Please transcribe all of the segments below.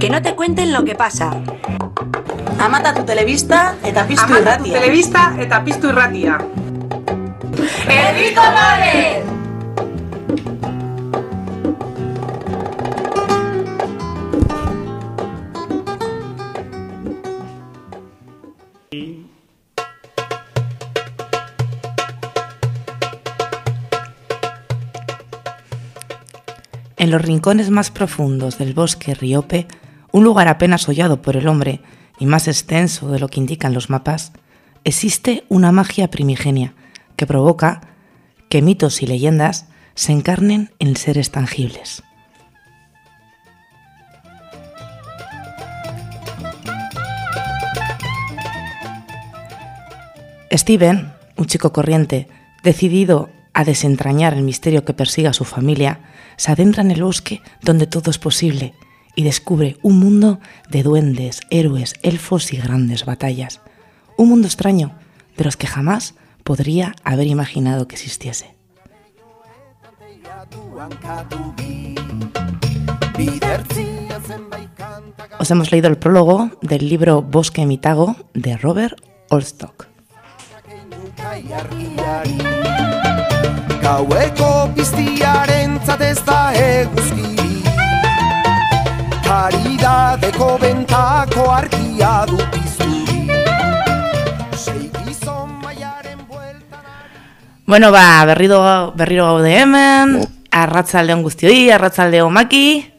Que no te cuenten lo que pasa. Amata tu telebista eta piztu Amata tu irratia. telebista eta piztu irratia. ¡Herri Colores! Los rincones más profundos del bosque Riope, un lugar apenas hollado por el hombre y más extenso de lo que indican los mapas, existe una magia primigenia que provoca que mitos y leyendas se encarnen en seres tangibles. Steven, un chico corriente, decidido a desentrañar el misterio que persigue a su familia, se adentra en el bosque donde todo es posible y descubre un mundo de duendes, héroes, elfos y grandes batallas. Un mundo extraño, de los que jamás podría haber imaginado que existiese. Os hemos leído el prólogo del libro Bosque Mitago de Robert Olstock. Gaueko piztiarentzat ez da eguzkiri Karidadeko bentako argia du pizturi. Sei gizon maiaren bueltan Bueno, ba, berriro, berriro gaude hemen, arratzaldeon guztioi, arratzaldeon maki.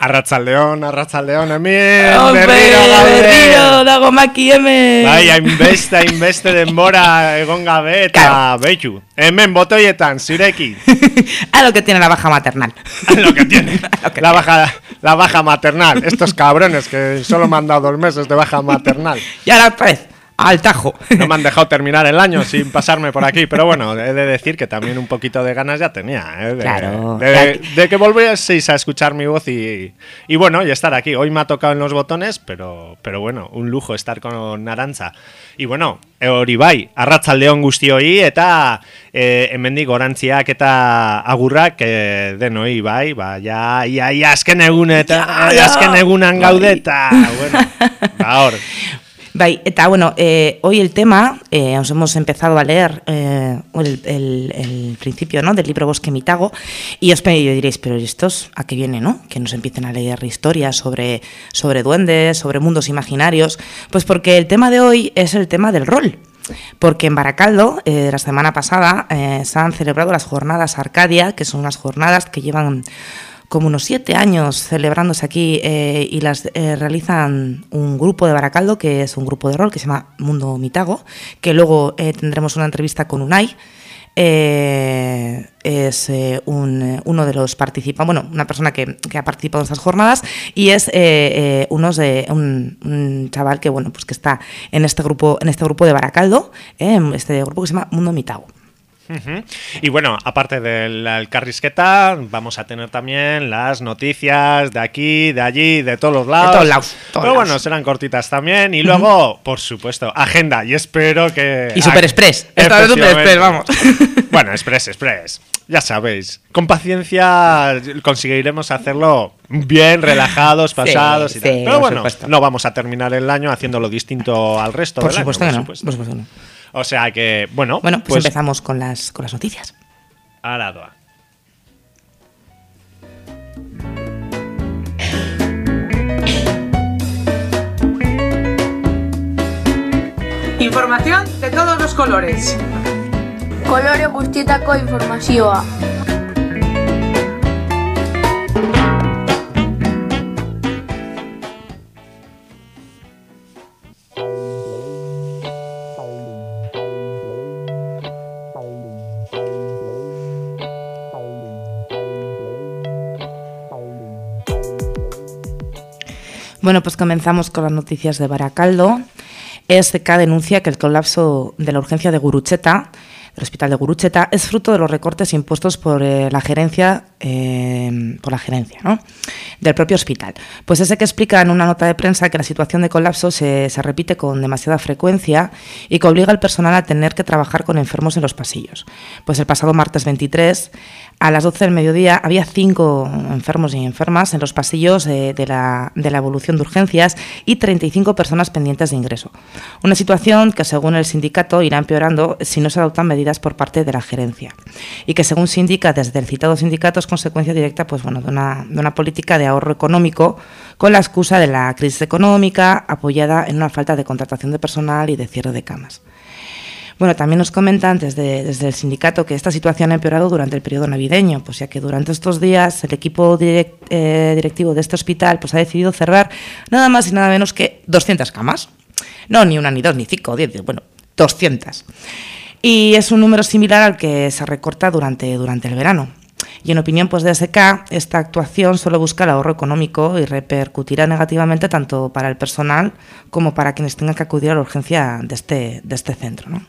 Arratzaldeon, arratzaldeon, hemen, Ope, berriro gaude. berriro dago maki hemen. Bai, hainbeste, hainbeste denbora egon gabe eta Claro. behitu. Hemen botoietan, zireki. A lo que tiene la baja maternal. Lo que tiene. Lo que La baja, la baja maternal. Estos cabrones que solo me han dado dos meses de baja maternal. Y ahora vez, al tajo. No me han dejado terminar el año sin pasarme por aquí. Pero bueno, he de decir que también un poquito de ganas ya tenía. ¿eh? De, Claro. De, de que volvieseis a escuchar mi voz y, y bueno, y estar aquí. Hoy me ha tocado en los botones, pero, pero bueno, un lujo estar con Aranza. Y bueno, hori bai, arratzaldeon guztioi eta e, hemendik gorantziak eta agurrak e, denoi bai, ba, ja, ia, ia azken egun eta azken egunan gaude eta, bueno, ba hor. Bai, eta bueno, eh, hoy el tema, eh, os hemos empezado a leer eh, el, principio ¿no? del libro Bosque Mitago y os y diréis, pero ¿y estos a qué viene, no? Que nos empiecen a leer historias sobre, sobre duendes, sobre mundos imaginarios. Pues porque el tema de hoy es el tema del rol. Porque en Baracaldo, eh, la semana pasada, se han celebrado las jornadas Arcadia, que son unas jornadas que llevan como unos siete años celebrándose aquí eh, y las eh, realizan un grupo de Baracaldo, que es un grupo de rol que se llama Mundo Mitago, que luego eh, tendremos una entrevista con Unai. es un, uno de los participantes, bueno, una persona que, que ha participado en estas jornadas y es unos un, un chaval que bueno pues que está en este grupo en este grupo de Baracaldo, este grupo que se llama Mundo Mitago. Y bueno, aparte del el carrisqueta, vamos a tener también las noticias de aquí, de allí, de todos los lados. todos lados, todos Pero bueno, serán cortitas también. Y luego, por supuesto, agenda. Y espero que. Y Super Express. Esta vez Super. Express, vamos. Bueno, Express, Express. Ya sabéis. Con paciencia conseguiremos hacerlo bien, relajados, Sí, pasados y tal. sí, Pero por bueno, supuesto. no vamos a terminar el año haciéndolo distinto al resto Por del supuesto año. que no. Por supuesto que no. O sea que, bueno, Bueno, pues, empezamos con las, con las noticias. Ahora doa. Información de todos los colores. Kolore guztietako informazioa. Bueno, pues comenzamos con las noticias de Baracaldo. SK denuncia que el colapso de la urgencia de Gurucheta, el hospital de Gurucheta, es fruto de los recortes impuestos por eh, la gerencia eh, por la gerencia ¿no? del propio hospital. Pues ese que explica en una nota de prensa que la situación de colapso se, se repite con demasiada frecuencia y que obliga al personal a tener que trabajar con enfermos en los pasillos. Pues el pasado martes 23 a las 12 del mediodía había cinco enfermos y enfermas en los pasillos eh, de, la, de, la, evolución de urgencias y 35 personas pendientes de ingreso. Una situación que, según el sindicato, irá empeorando si no se adoptan medidas por parte de la gerencia. Y que, según se indica desde el citado sindicato, consecuencia directa pues, bueno, de, una, de una política de ahorro económico con la excusa de la crisis económica apoyada en una falta de contratación de personal y de cierre de camas. Bueno, también nos comentan desde, desde, el sindicato que esta situación ha empeorado durante el periodo navideño, pues ya que durante estos días el equipo eh, directivo de este hospital pues ha decidido cerrar nada más y nada menos que 200 camas. No, ni una, ni dos, ni cinco, diez, bueno, 200. Y es un número similar al que se recorta durante, durante el verano. Y en opinión pues, de SK, esta actuación solo busca el ahorro económico y repercutirá negativamente tanto para el personal como para quienes tengan que acudir a la urgencia de este, de este centro. ¿no?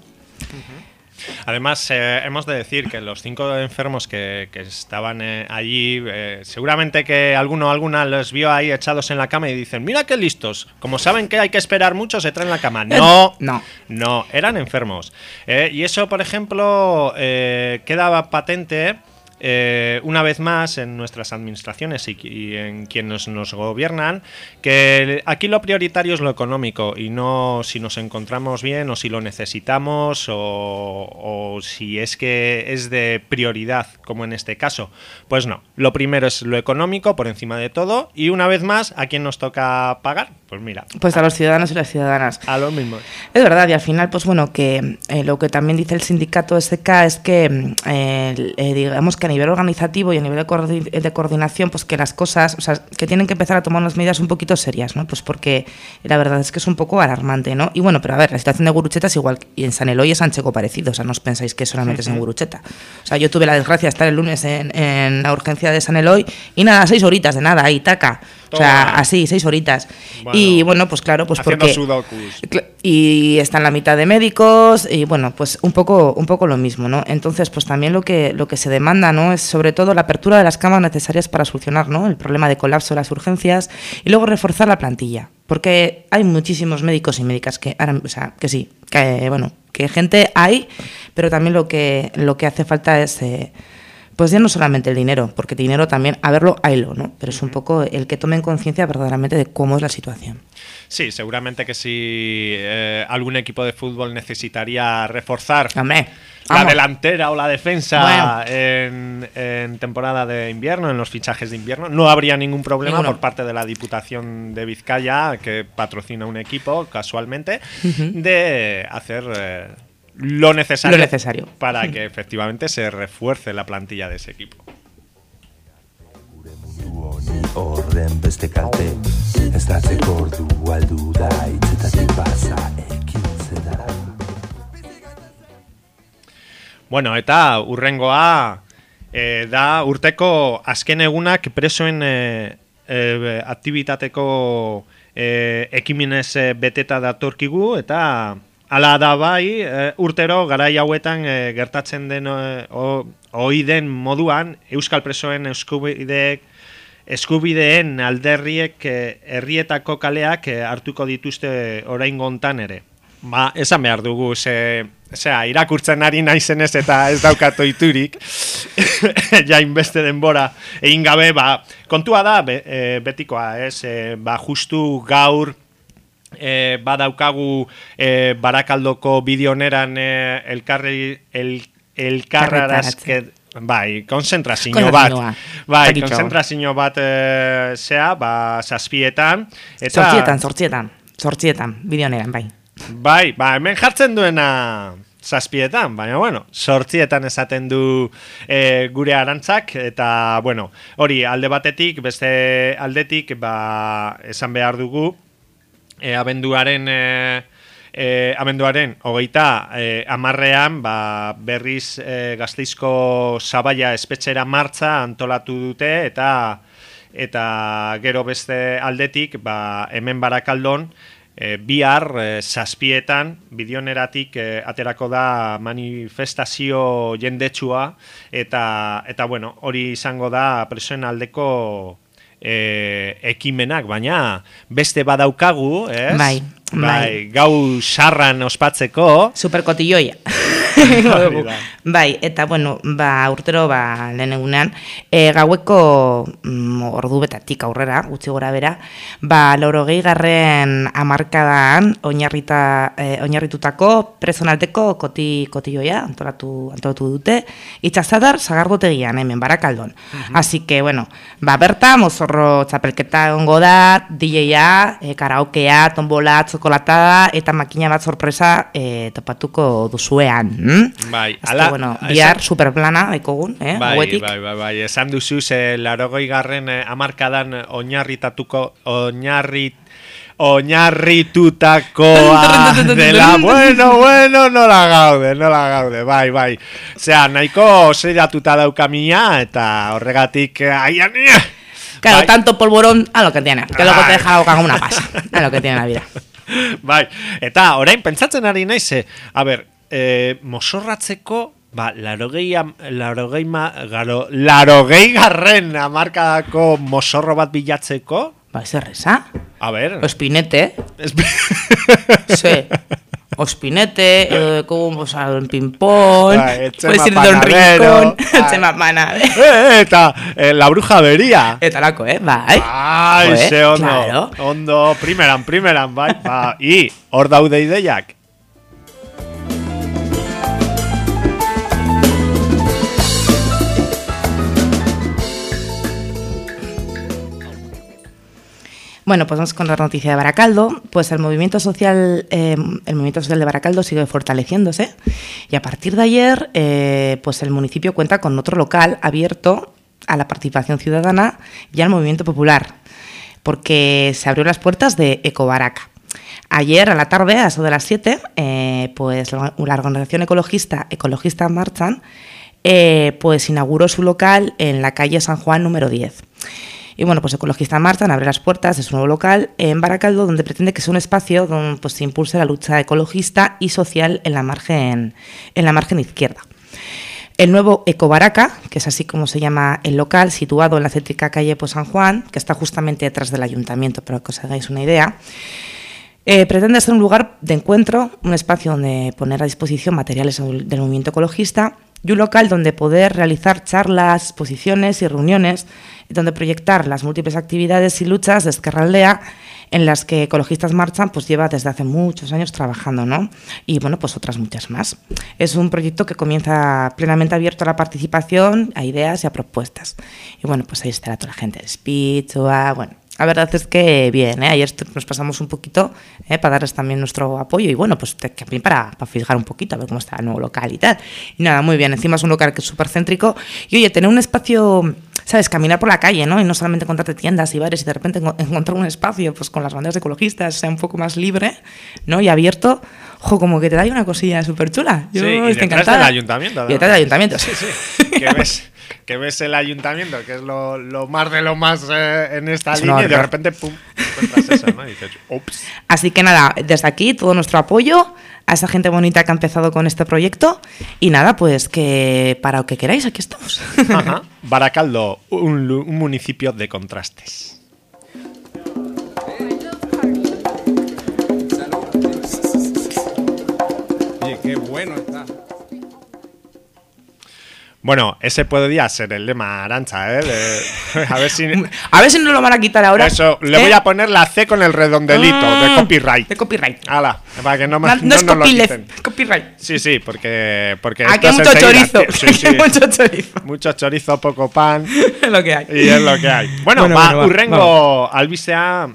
Además, eh, hemos de decir que los cinco enfermos que, que estaban eh, allí, eh, seguramente que alguno o alguna los vio ahí echados en la cama y dicen, mira qué listos, como saben que hay que esperar mucho, se traen la cama. No, no, no, eran enfermos. y eso, por ejemplo, quedaba patente eh, una vez más en nuestras administraciones y, y en quienes nos gobiernan, que aquí lo prioritario es lo económico y no si nos encontramos bien o si lo necesitamos o, o si es que es de prioridad, como en este caso. Pues no, lo primero es lo económico por encima de todo y una vez más, ¿a quién nos toca pagar? Pues mira. Pues a los ciudadanos y las ciudadanas. A lo mismo. Es verdad, y al final, pues bueno, que eh, lo que también dice el sindicato SK es que, eh, eh, digamos que nivel organizativo y a nivel de, coordi de, coordinación, pues que las cosas, o sea, que tienen que empezar a tomar unas medidas un poquito serias, ¿no? Pues porque la verdad es que es un poco alarmante, ¿no? Y bueno, pero a ver, la situación de Gurucheta es igual, y en San Eloy es Sancheco parecido, o sea, no os pensáis que solamente sí, es en Gurucheta. O sea, yo tuve la desgracia de estar el lunes en, en la urgencia de San Eloy y nada, seis horitas de nada, ahí, taca. O sea, así, seis horitas. Bueno, y bueno, pues claro, pues porque... sudokus. Y están la mitad de médicos y bueno, pues un poco, un poco lo mismo, ¿no? Entonces, pues también lo que, lo que se demanda, ¿no? Es sobre todo la apertura de las camas necesarias para solucionar, ¿no? El problema de colapso de las urgencias y luego reforzar la plantilla. Porque hay muchísimos médicos y médicas que, o sea, que sí, que bueno, que gente hay, pero también lo que, lo que hace falta es... Eh, pues ya no solamente el dinero, porque dinero también, a verlo, haylo, ¿no? Pero es un poco el que tomen conciencia verdaderamente de cómo es la situación. Sí, seguramente que si eh, algún equipo de fútbol necesitaría reforzar Hombre, la delantera o la defensa Bueno. en, en temporada de invierno, en los fichajes de invierno, no habría ningún problema Ninguno. por parte de la Diputación de Vizcaya, que patrocina un equipo casualmente, de hacer eh, lo necesario, Lo necesario. para que efectivamente se refuerce la plantilla de ese equipo. Bueno, eta urrengoa e, da urteko azken egunak presoen e, e, aktivitateko e, ekiminez e, beteta datorkigu eta hala da bai e, urtero garai hauetan e, gertatzen den e, o, ohi den moduan euskal presoen eskubideek eskubideen alderriek herrietako kaleak hartuko dituzte orain gontan ere. Ba, esan behar dugu, ze, zera, irakurtzen ari naizenez eta ez daukat oiturik, ja inbeste denbora egin gabe, ba, kontua da, be, e, betikoa, ez, e, ba, justu gaur, e, badaukagu e, barakaldoko bideoneran e, elkarri, el, elkarrarazke, bai, konzentrazio bat, bai, konzentrazio bat e, zea, ba, zazpietan, eta... Zortzietan, zortzietan, zortzietan, bideoneran, bai. Bai, ba, hemen jartzen duena zazpietan, baina bueno, sortzietan esaten du e, gure arantzak, eta bueno, hori alde batetik, beste aldetik, ba, esan behar dugu, e, abenduaren... E, e, abenduaren hogeita e, amarrean ba, berriz e, gazteizko zabaia espetxera martza antolatu dute eta eta gero beste aldetik ba, hemen barakaldon e, bihar e, zazpietan bidioneratik e, aterako da manifestazio jendetsua eta, eta bueno, hori izango da presoen aldeko e, ekimenak, baina beste badaukagu, ez? Bai, bai. Gau sarran ospatzeko. Superkotilloia. Hori da. bai, eta bueno, ba, urtero ba, lehen egunean, e, gaueko mm, ordu betatik aurrera, gutxi gora bera, ba, laurogei garren amarkadan oinarrita, e, oinarritutako presonaldeko koti, kotilloia antolatu, antolatu dute, itxazadar zagardotegian hemen, barakaldon. Así que, bueno, ba, berta, mozorro txapelketa egongo da, DJ-a, e, karaokea, tombola, txokolatada, eta makina bat sorpresa e, topatuko duzuean. Mm? Bai, ala- bueno, esan- bihar superplana, ekogun, eh? Bai, hauetik. bai, bai, bai, esan duzu ze larogoi garren eh, amarkadan oinarritatuko, oinarrit, oinarritutakoa dela, bueno, bueno, nola gaude, nola gaude, bai, bai. Osea, nahiko zeiratuta daukamia eta horregatik, eh, aian, eh, Claro, bai. tanto polvorón a lo que tiene, que luego te Ai. deja la boca como una pasa, a lo que tiene la vida. bai, eta orain pentsatzen ari naiz, eh, a ber, eh, mosorratzeko, ba, larogei, larogei, ma, garo, larogei garren amarkadako mosorro bat bilatzeko, Ba, zer reza? a ber, Ospinete, sí. Ospinete, eh, como, o sea, en ping-pong, Bai, el puedes Chema ir de un Panadero, rincón, el bai. Chema Panadero. Eh, eta eh, la bruja beria. Eta lako, eh, bai. Ai, ze ondo, claro. ondo, primeran, primeran, bai, ba, i, hor daude ideiak. Bueno, pues vamos con la noticia de Baracaldo. Pues el movimiento social, eh, el movimiento social de Baracaldo sigue fortaleciéndose y a partir de ayer, eh, pues el municipio cuenta con otro local abierto a la participación ciudadana y al movimiento popular, porque se abrió las puertas de Ecobaraca. Ayer a la tarde, a eso de las 7, eh, pues la, organización ecologista Ecologista Marchan eh, pues inauguró su local en la calle San Juan número 10. Y bueno, pues Ecologista Marchan abre las puertas de su nuevo local en Baracaldo, donde pretende que sea un espacio donde pues, se impulse la lucha ecologista y social en la margen, en la margen izquierda. El nuevo Ecobaraca, que es así como se llama el local, situado en la céntrica calle pues, San Juan, que está justamente detrás del ayuntamiento, para que os hagáis una idea, eh, pretende ser un lugar de encuentro, un espacio donde poner a disposición materiales del movimiento ecologista y un local donde poder realizar charlas, exposiciones y reuniones, donde proyectar las múltiples actividades y luchas de Esquerra Aldea en las que Ecologistas Marchan pues lleva desde hace muchos años trabajando, ¿no? Y bueno, pues otras muchas más. Es un proyecto que comienza plenamente abierto a la participación, a ideas y a propuestas. Y bueno, pues ahí estará toda la gente del speech, a- bueno, la verdad es que bien, ¿eh? ayer nos pasamos un poquito ¿eh? para darles también nuestro apoyo y bueno, pues también para, para fijar un poquito a ver cómo está el nuevo local y tal. Y nada, muy bien, encima es un local que es súper céntrico y oye, tener un espacio, ¿sabes? Caminar por la calle, ¿no? Y no solamente encontrarte tiendas y bares y de repente enco- encontrar un espacio pues con las banderas ecologistas, sea un poco más libre, ¿no? Y abierto, ojo, como que te da una cosilla súper chula. Yo Sí, y estoy detrás encantada. del ayuntamiento, Y detrás del ayuntamiento, sí. que ves que ves el ayuntamiento, que es lo, lo más de lo más eh, en esta línea, y de repente, pum, encuentras eso, ¿no? Y dices, ups. Así que nada, desde aquí todo nuestro apoyo a esa gente bonita que ha empezado con este proyecto y nada, pues que para lo que queráis, aquí estamos. Ajá. Baracaldo, un, un municipio de contrastes. Bueno, ese podría ser el lema Arancha, ¿eh? De- a ver si... A ver si nos lo van a quitar ahora. Eso, le ¿eh? voy a poner la C con el redondelito de Mm, copyright. De copyright. Ala, para que no, me, No, no no es nos lo quiten. copyright. Sí, sí, porque... porque Aquí hay mucho chorizo. tío. Sí, sí. Aquí hay mucho chorizo. Mucho chorizo, poco pan. Es lo que hay. Y es lo que hay. Bueno, Bueno, ba, bueno, va, urrengo albistea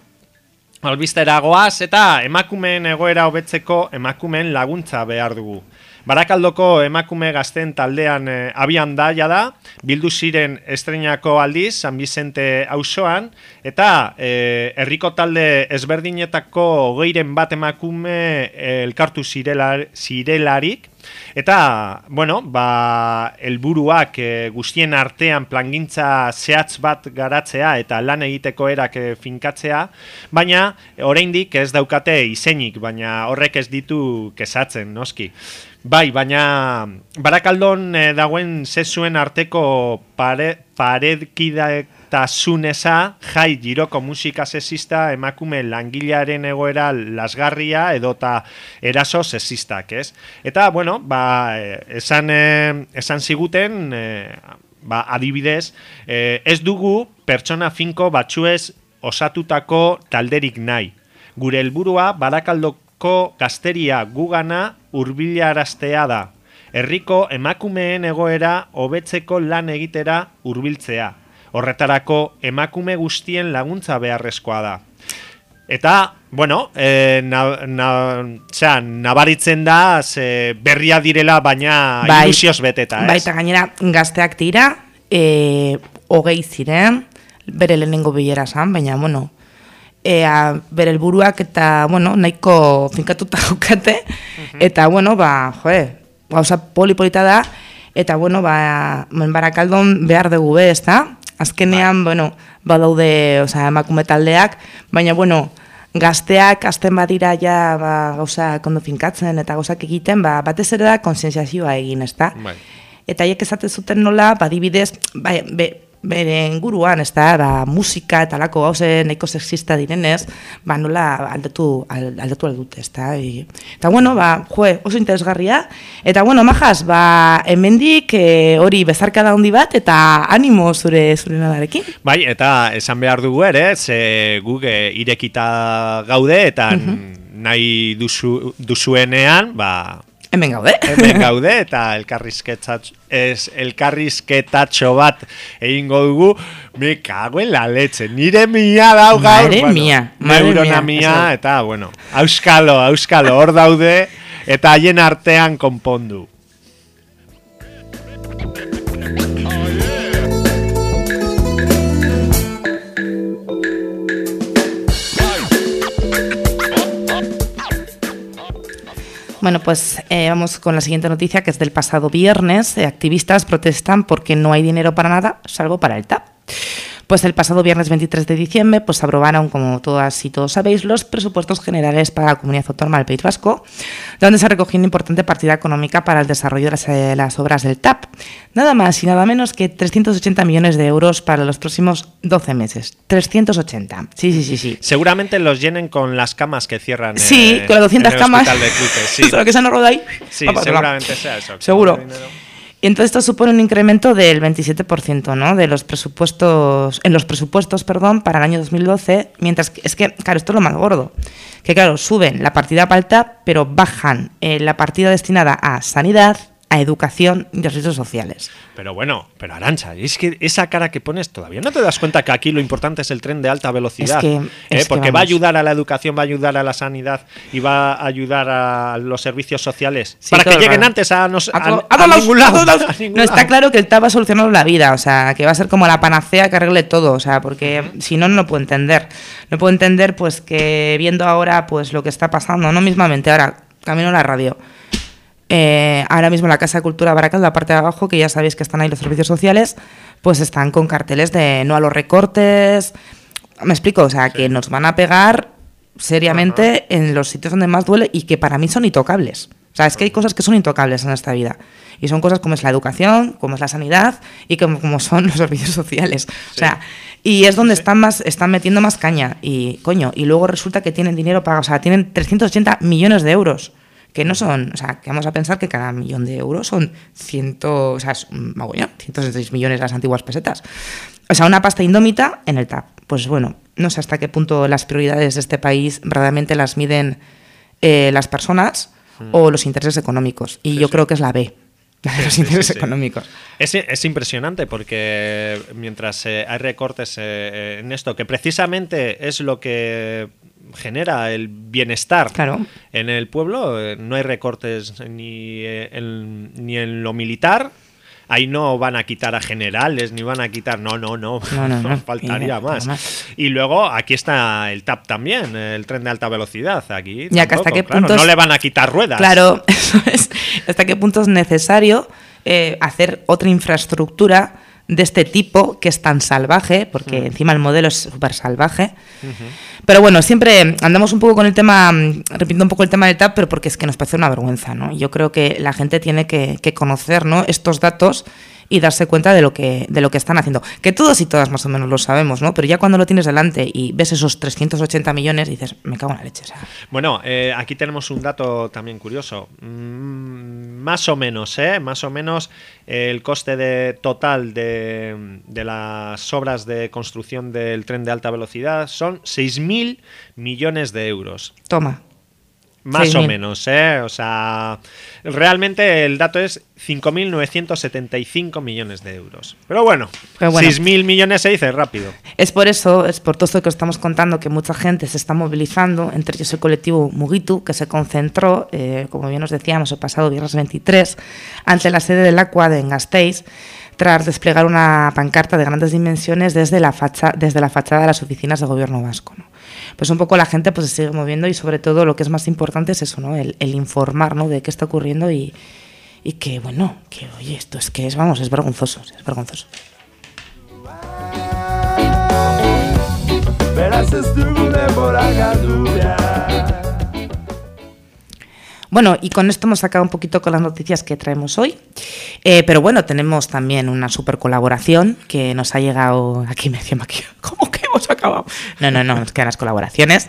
albistera goaz eta emakumeen egoera hobetzeko emakumeen laguntza behar dugu. Barakaldoko emakume gazten taldean eh, abian da, jada, bildu ziren estreinako aldiz, San Vicente auzoan eta eh, herriko talde ezberdinetako geiren bat emakume eh, elkartu zirelar, zirelarik, Eta, bueno, ba, elburuak e, guztien artean plangintza zehatz bat garatzea eta lan egiteko erak e, finkatzea, baina oraindik ez daukate izenik, baina horrek ez ditu kesatzen, noski. Bai, baina barakaldon e, dagoen zezuen arteko pare, paredkidetasuneza jai giroko musika sexista emakume langilearen egoera lasgarria edota eraso sexistak, ez? Eta, bueno, ba, eh, esan, eh, esan ziguten, eh, ba, adibidez, eh, ez dugu pertsona finko batzuez osatutako talderik nahi. Gure helburua barakaldoko gazteria gugana hurbilaraztea da. Herriko emakumeen egoera hobetzeko lan egitera hurbiltzea. Horretarako emakume guztien laguntza beharrezkoa da. Eta, bueno, e, na, na, txa, nabaritzen da ze berria direla, baina Bai. ilusioz beteta, ez? Baita gainera gazteak dira, e, hogei ziren, bere lehenengo bilera zan, baina, bueno, ea, bere helburuak eta, bueno, nahiko finkatuta jokate, eta, bueno, ba, joe, gauza polipolita da, eta, bueno, ba, barakaldon behar dugu be, ez da? Azkenean, bueno, badaude, osea, emakume taldeak, baina, bueno, gazteak azten badira ja ba, gauza kondo finkatzen eta gauzak egiten, ba, batez ere da konsienziazioa egin, ezta? Bai. Eta haiek esaten zuten nola, badibidez, bai, be, bere inguruan, ez da, ba, musika eta lako gauze nahiko sexista direnez, ba, nola aldatu, al- aldatu aldute, ez da. I, eta bueno, ba, joe, oso interesgarria. Eta bueno, majas, ba, hemendik eh, hori bezarkada handi bat, eta animo zure zure nadarekin. Bai, eta esan behar dugu ere, ze guk eh, irekita gaude, eta nahi duzu, duzuenean, ba, Hemen gaude. hemen gaude, eta elkarrizketatxo, ez, elkarrizketatxo bat egingo dugu, me cago en la leche, nire mia dau gaur, Madre mía, madre neurona mia, eta, bueno, auskalo, auskalo, hor daude, eta haien artean konpondu. Bueno, pues eh, vamos con la siguiente noticia, que es del pasado viernes. Eh, activistas protestan porque no hay dinero para nada, salvo para el TAP. Pues el pasado viernes 23 de diciembre pues aprobaron, como todas y todos sabéis, los presupuestos generales para la Comunidad Autónoma del País Vasco, donde se recogió una importante partida económica para el desarrollo de las, eh, las obras del TAP. Nada más y nada menos que 380 millones de euros para los próximos 12 meses. 380. Sí, sí, sí, sí. Seguramente los llenen con las camas que cierran Sí, eh, con las 200 en el camas. de sí. Solo que se han ahí. Sí, seguramente sea eso. Seguro. Entonces esto supone un incremento del 27%, ¿no? De los presupuestos, en los presupuestos, perdón, para el año 2012, mientras que, es que, claro, esto es lo más gordo, que claro, suben la partida para el pero bajan eh, la partida destinada a sanidad, a educación y servicios sociales. Pero bueno, pero Arancha, es que esa cara que pones todavía no te das cuenta que aquí lo importante es el tren de alta velocidad. Es que- ¿eh? Porque va a ayudar a la educación, va a ayudar a la sanidad y va a ayudar a los servicios sociales. Sí, para que lleguen antes a, nos- a- A a ningún lado. ningún No, está lado. claro que el TAP va a solucionar la vida, o sea, que va a ser como la panacea que arregle todo, o sea, porque si no, no lo puedo entender. No puedo entender, pues, que viendo ahora, pues, lo que está pasando, no mismamente, ahora, camino a la radio. Eh, ahora mismo la Casa de Cultura Baracal, la parte de abajo, que ya sabéis que están ahí los servicios sociales, pues están con carteles de no a los recortes. Me explico, o sea, que nos van a pegar seriamente en los sitios donde más duele y que para mí son intocables. O sea, es que hay cosas que son intocables en esta vida. Y son cosas como es la educación, como es la sanidad y como, como son los servicios sociales. O sea, y es donde están más, están metiendo más caña. Y coño, y luego resulta que tienen dinero para, o sea, tienen 380 millones de euros. Que no son, o sea, que vamos a pensar que cada millón de euros son 100, o sea, es un mogollón, 166 millones las antiguas pesetas. O sea, una pasta indómita en el TAP. Pues bueno, no sé hasta qué punto las prioridades de este país verdaderamente las miden eh, las personas o los intereses económicos. Y yo creo que es la B, de los Sí, intereses sí. económicos. Es, es impresionante porque mientras eh, hay recortes eh, en esto, que precisamente es lo que genera el bienestar Claro. en el pueblo. eh, no hay recortes ni, eh, en, ni en lo militar. Ahí no van a quitar a generales, ni van a quitar. No, no, no. No, no, no. Faltaría Y- más. Y luego aquí está el TAP también, el tren de alta velocidad. Aquí. Ya que hasta qué claro, puntos- No le van a quitar ruedas. Claro, eso es. ¿Hasta qué punto es necesario eh, hacer otra infraestructura de este tipo que es tan salvaje? Porque Mm. encima el modelo es súper salvaje. Pero bueno, siempre andamos un poco con el tema, repito un poco el tema del TAP, pero porque es que nos parece una vergüenza, ¿no? Yo creo que la gente tiene que, que conocer ¿no? estos datos y darse cuenta de lo que de lo que están haciendo. Que todos y todas más o menos lo sabemos, ¿no? Pero ya cuando lo tienes delante y ves esos 380 millones, dices, me cago en la leche. o sea, Bueno, eh, aquí tenemos un dato también curioso. Mm, más o menos, ¿eh? Más o menos eh, el coste de, total de, de las obras de construcción del tren de alta velocidad son 6.000 millones de euros. toma. Más o 6.000. menos, ¿eh? O sea, realmente el dato es 5.975 millones de euros. Pero bueno, Pero bueno. 6.000 millones se dice rápido. Es por eso, es por todo esto que os estamos contando, que mucha gente se está movilizando, entre ellos el colectivo Mugitu, que se concentró, eh, como bien os decíamos, el pasado viernes 23, ante la sede del Aqua de Engasteiz, tras desplegar una pancarta de grandes dimensiones desde la, facha- desde la fachada de las oficinas de gobierno vasco. ¿no? Pues un poco la gente pues, se sigue moviendo y sobre todo lo que es más importante es eso, ¿no? el, el informar ¿no? de qué está ocurriendo y, y que, bueno, que oye, esto es que es, vamos, es vergonzoso, es vergonzoso. Bueno, y con esto hemos sacado un poquito con las noticias que traemos hoy. Eh, pero bueno, tenemos también una super colaboración que nos ha llegado. Aquí me decía aquí, ¿cómo que hemos acabado? No, no, no, nos quedan las colaboraciones.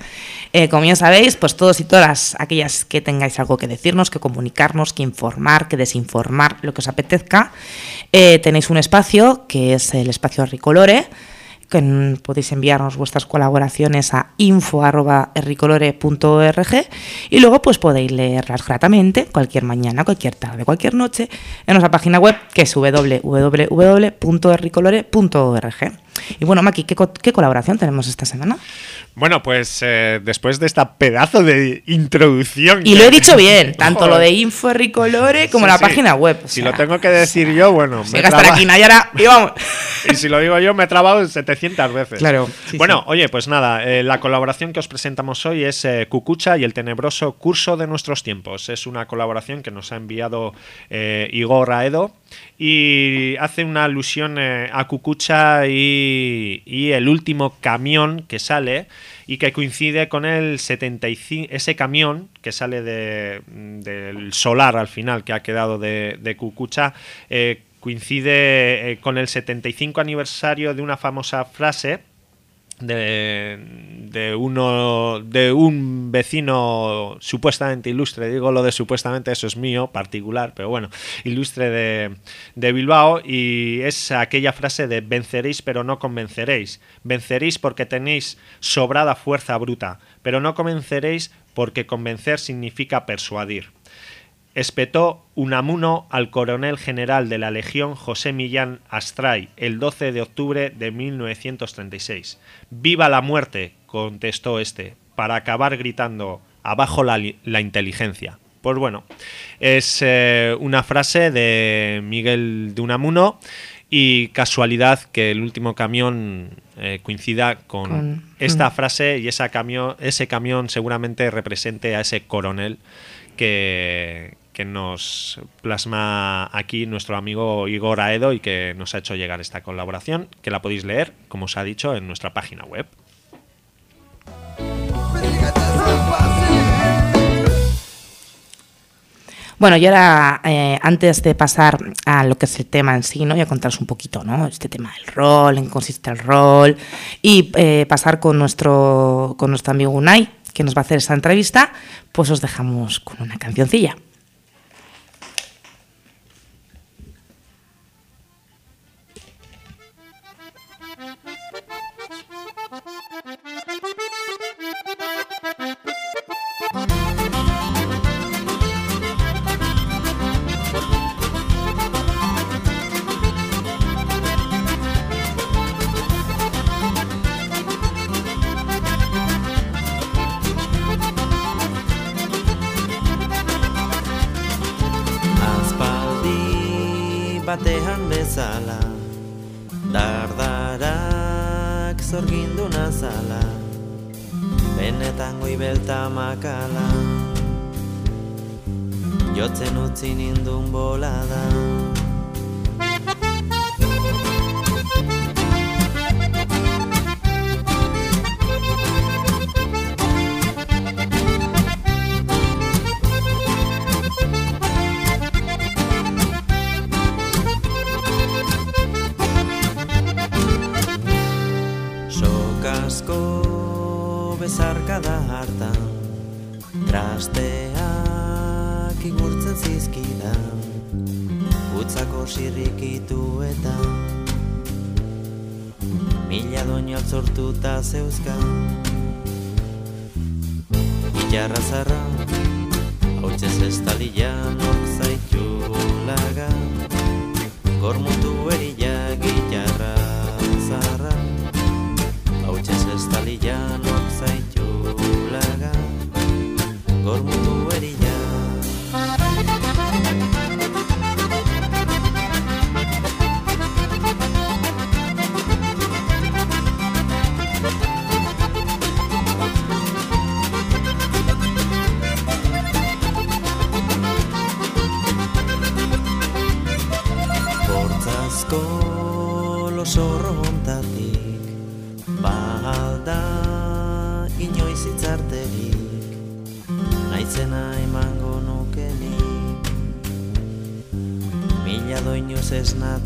Eh, como ya sabéis, pues todos y todas aquellas que tengáis algo que decirnos, que comunicarnos, que informar, que desinformar, lo que os apetezca, eh, tenéis un espacio que es el espacio Ricolore que podéis enviarnos vuestras colaboraciones a info.erricolore.org y luego pues podéis leerlas gratamente cualquier mañana, cualquier tarde, cualquier noche en nuestra página web que es www.erricolore.org. Y bueno, Maki, ¿qué, co- qué colaboración tenemos esta semana? Bueno, pues eh, después de esta pedazo de introducción. Y que- lo he dicho bien, tanto lo de Info Erricolore como Sí, la sí. página web. o Si lo tengo que decir yo, bueno. me llega a estar aquí Nayara y vamos. Y si lo digo yo, me he trabado 700 veces. Claro, sí, bueno, oye, pues nada, eh, la colaboración que os presentamos hoy es eh, Cucucha y el tenebroso curso de nuestros tiempos. Es una colaboración que nos ha enviado eh, Igor Aedo y hace una alusión eh, a Cucucha y, el último camión que sale y que coincide con el 75, ese camión que sale de, del solar al final que ha quedado de, de Cucucha. eh, coincide eh, con el 75 aniversario de una famosa frase de, de uno de un vecino supuestamente ilustre, digo lo de supuestamente, eso es mío, particular, pero bueno, ilustre de, de Bilbao, y es aquella frase de venceréis pero no convenceréis, venceréis porque tenéis sobrada fuerza bruta, pero no convenceréis porque convencer significa persuadir espetó Unamuno al coronel general de la Legión José Millán Astray el 12 de octubre de 1936. ¡Viva la muerte! contestó este, para acabar gritando abajo la, li- la inteligencia. Pues bueno, es eh, una frase de Miguel de Unamuno y casualidad que el último camión eh, coincida con, Con- esta mm. frase y esa camión, ese camión seguramente represente a ese coronel que, que nos plasma aquí nuestro amigo Igor Aedo y que nos ha hecho llegar esta colaboración, que la podéis leer, como os ha dicho, en nuestra página web. Bueno, y ahora, eh, antes de pasar a lo que es el tema en sí, ¿no? voy a contaros un poquito, ¿no? Este tema del rol, en qué consiste el rol, y eh, pasar con nuestro, con nuestro amigo Unai, que nos va a hacer esta entrevista, pues os dejamos con una cancioncilla. Benetan goibelta makala. Jotzen utzi nindun bolada zirrikitu eta Mila doinot sortuta zeuzka. Jarra zarra, hau txez ez talian orzaitu laga Gormutu erila gitarra zarra, hau txez ez talian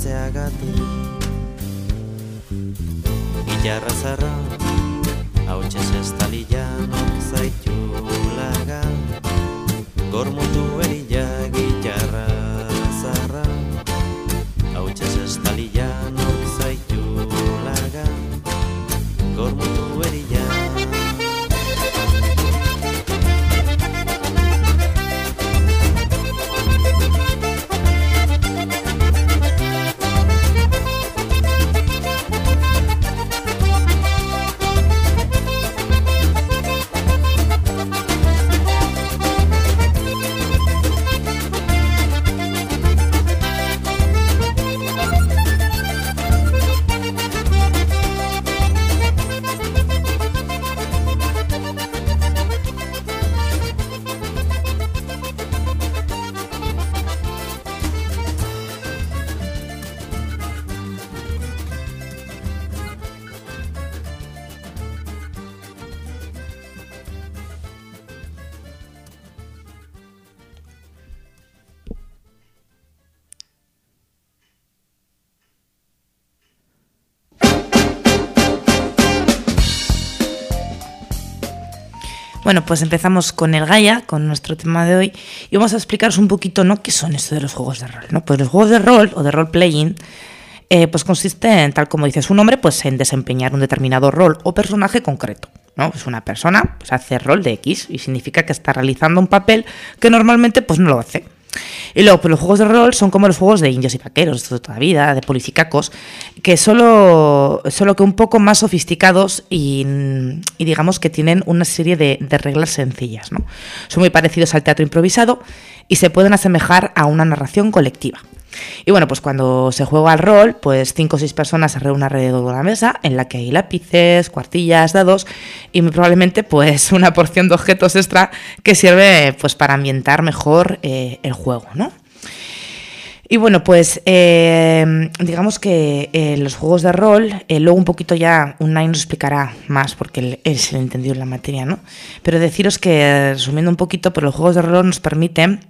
Stärker Bueno, pues empezamos con el Gaia, con nuestro tema de hoy, y vamos a explicaros un poquito, ¿no? ¿Qué son esto de los juegos de rol? ¿no? Pues los juegos de rol o de role playing, eh, pues consiste en, tal como dice su nombre, pues en desempeñar un determinado rol o personaje concreto. ¿no? Pues una persona pues hace rol de X y significa que está realizando un papel que normalmente pues no lo hace. Y luego, pues los juegos de rol son como los juegos de indios y vaqueros de toda la vida, de policicacos, que solo, solo que un poco más sofisticados y, digamos que tienen una serie de, de, reglas sencillas. ¿no? Son muy parecidos al teatro improvisado y se pueden asemejar a una narración colectiva. Y bueno, pues cuando se juega al rol, pues cinco o seis personas se reúnen alrededor de una mesa en la que hay lápices, cuartillas, dados y probablemente pues una porción de objetos extra que sirve pues para ambientar mejor eh, el juego, ¿no? Y bueno, pues eh, digamos que eh, los juegos de rol, eh, luego un poquito ya Unai nos explicará más porque él, se le entendió en la materia, ¿no? Pero deciros que, resumiendo un poquito, pues los juegos de rol nos permiten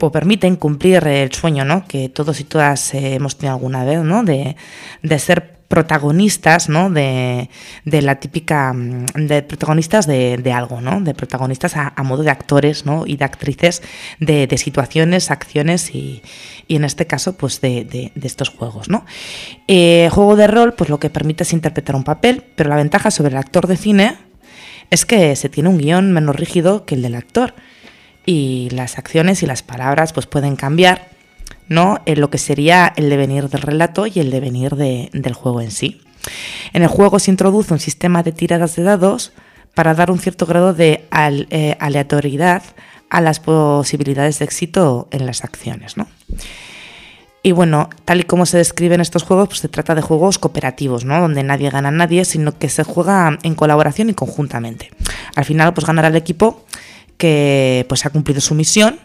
o permiten cumplir el sueño ¿no? que todos y todas eh, hemos tenido alguna vez, ¿no? de, de ser protagonistas, ¿no? De, de, la típica, de protagonistas de, de algo, ¿no? De protagonistas a, modo de actores, ¿no? Y de actrices de, de situaciones, acciones y, y, en este caso, pues de, de estos juegos, ¿no? Eh, juego de rol, pues lo que permite es interpretar un papel, pero la ventaja sobre el actor de cine es que se tiene un guion menos rígido que el del actor y las acciones y las palabras pues pueden cambiar ¿no? en lo que sería el devenir del relato y el devenir de, del juego en sí. En el juego se introduce un sistema de tiradas de dados para dar un cierto grado de eh, aleatoriedad a las posibilidades de éxito en las acciones. ¿no? Y bueno, tal y como se describen estos juegos, pues se trata de juegos cooperativos, ¿no? Donde nadie gana a nadie, sino que se juega en colaboración y conjuntamente. Al final, pues ganará el equipo que pues ha cumplido su misión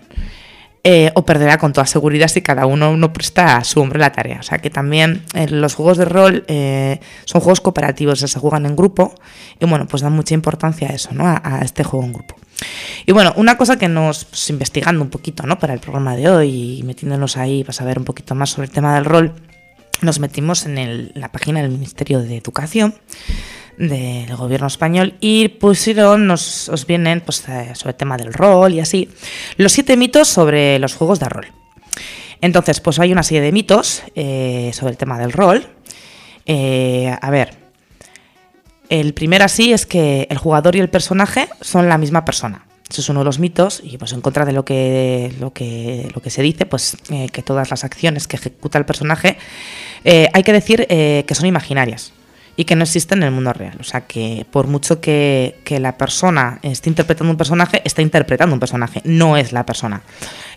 eh, o perderá con toda seguridad si cada uno no presta a su hombre la tarea. O sea que también eh, los juegos de rol eh, son juegos cooperativos, se juegan en grupo y bueno, pues dan mucha importancia a eso, ¿no? A, a este juego en grupo. Y bueno, una cosa que nos, pues, investigando un poquito, ¿no? Para el programa de hoy y metiéndonos ahí para saber un poquito más sobre el tema del rol, nos metimos en el- la página del Ministerio de Educación del gobierno español y pusieron, nos os vienen pues, eh, sobre el tema del rol y así, los siete mitos sobre los juegos de rol. Entonces, pues hay una serie de mitos eh, sobre el tema del rol. Eh, a ver, el primer así es que el jugador y el personaje son la misma persona. Eso es uno de los mitos y pues en contra de lo que lo que lo que se dice, pues eh, que todas las acciones que ejecuta el personaje eh, hay que decir que son imaginarias y que no existen en el mundo real. O sea que por mucho que, que la persona esté interpretando un personaje, está interpretando un personaje, no es la persona.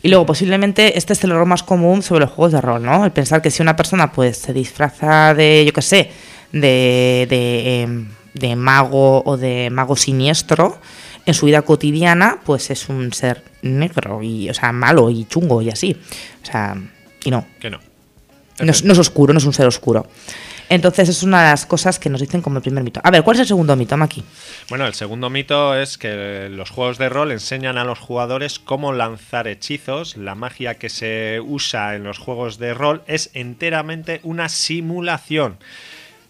Y luego posiblemente este es el error más común sobre los juegos de rol, ¿no? El pensar que si una persona pues se disfraza de, yo qué sé, de, de, em, de mago o de mago siniestro, en su vida cotidiana, pues es un ser negro y, o sea, malo y chungo y así. O sea, y no. Que no. No es, no es oscuro, no es un ser oscuro. Entonces es una de las cosas que nos dicen como el primer mito. A ver, ¿cuál es el segundo mito, Maki? Bueno, el segundo mito es que los juegos de rol enseñan a los jugadores cómo lanzar hechizos. La magia que se usa en los juegos de rol es enteramente una simulación.